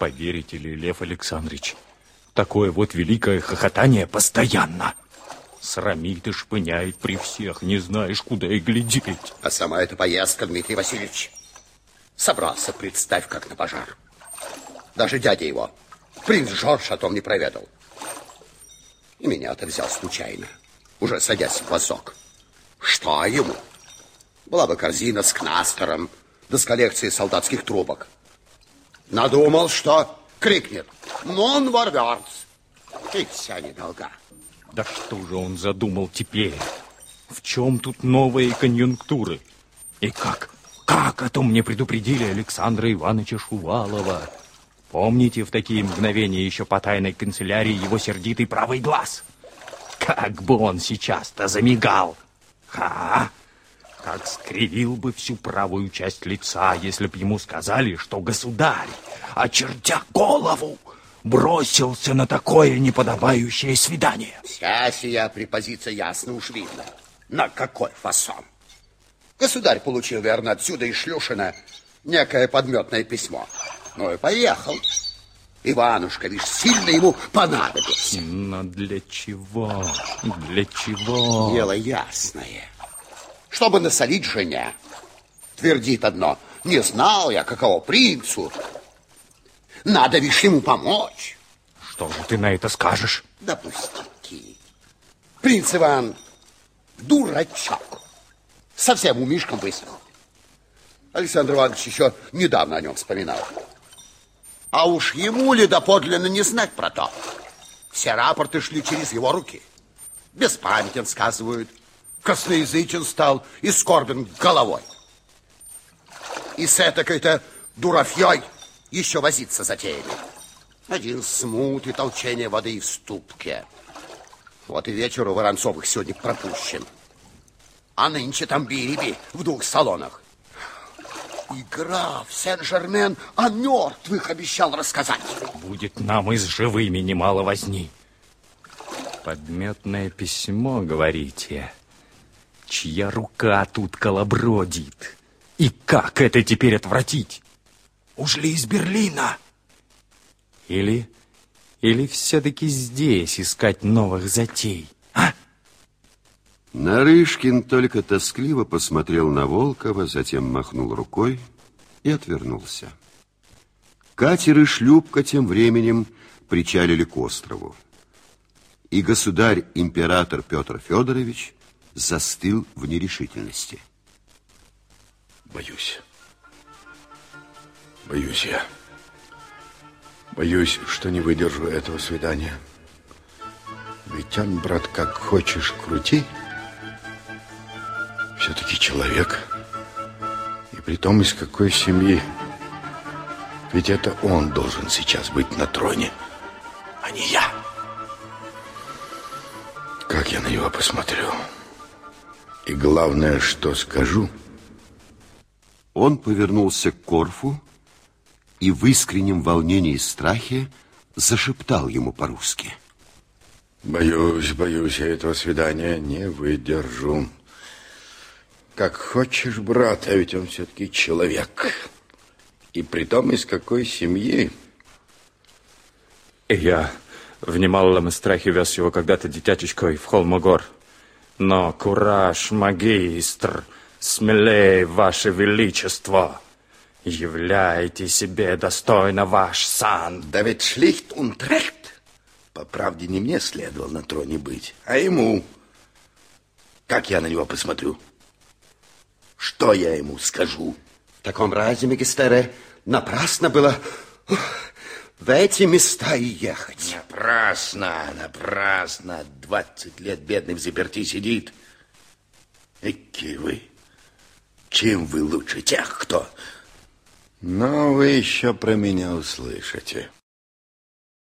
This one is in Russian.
Поверите ли, Лев Александрович, такое вот великое хохотание постоянно. Срамит и шпыняет при всех, не знаешь, куда и глядеть. А сама эта поездка, Дмитрий Васильевич, собрался, представь, как на пожар. Даже дядя его, принц Жорж, о том не проведал. И меня-то взял случайно, уже садясь в вазок. Что ему? Была бы корзина с кнастером, да с коллекцией солдатских трубок. Надумал, что крикнет «Нон ворвёрц!» И вся недолга. Да что же он задумал теперь? В чем тут новые конъюнктуры? И как? Как о том мне предупредили Александра Ивановича Шувалова? Помните в такие мгновения еще по тайной канцелярии его сердитый правый глаз? Как бы он сейчас-то замигал! Ха! Как скривил бы всю правую часть лица, если б ему сказали, что государь, очертя голову, бросился на такое неподобающее свидание. Вся сия препозиция ясно уж видно. На какой фасон? Государь получил, верно, отсюда из Шлюшина некое подметное письмо. Ну и поехал. Иванушка, видишь, сильно ему понадобился. Но для чего? Для чего? Дело ясное. Чтобы насолить жене. Твердит одно. Не знал я, каково принцу. Надо, видишь, ему помочь. Что же ты на это скажешь? Да пустяки. Принц Иван дурачок. Совсем умишком высох. Александр Иванович еще недавно о нем вспоминал. А уж ему ли доподлинно не знать про то? Все рапорты шли через его руки. Беспамятен, сказывают. Косноязычен стал и скорбен головой. И с этакой-то дурафьей еще возиться затеяли. Один смут и толчение воды в ступке. Вот и вечер у Воронцовых сегодня пропущен. А нынче там бириби в двух салонах. И граф Сен-Жермен о мертвых обещал рассказать. Будет нам и с живыми немало возни. Подметное письмо, говорите? Чья рука тут колобродит? И как это теперь отвратить? Уж ли из Берлина? Или... Или все-таки здесь искать новых затей, а? Нарышкин только тоскливо посмотрел на Волкова, затем махнул рукой и отвернулся. Катер и шлюпка тем временем причалили к острову. И государь-император Петр Федорович застыл в нерешительности. Боюсь. Боюсь я. Боюсь, что не выдержу этого свидания. Ведь он, брат, как хочешь крути, все-таки человек. И при том, из какой семьи. Ведь это он должен сейчас быть на троне, а не я. Как я на него посмотрю? И главное, что скажу. Он повернулся к Корфу и в искреннем волнении и страхе зашептал ему по-русски. Боюсь, боюсь, я этого свидания не выдержу. Как хочешь, брат, а ведь он все-таки человек. И при том, из какой семьи? Я в немалом страхе вез его когда-то дитятечкой в Холмогор. Но кураж, магистр, смелее, ваше величество. Являйте себе достойно ваш сан. Да ведь шлихт und. По правде, не мне следовало на троне быть, а ему. Как я на него посмотрю? Что я ему скажу? В таком разе, Мегистере, напрасно было в эти места и ехать. Напрасно, напрасно. Двадцать лет бедный в заперти сидит. Эки вы. Чем вы лучше тех, кто... Но вы еще про меня услышите.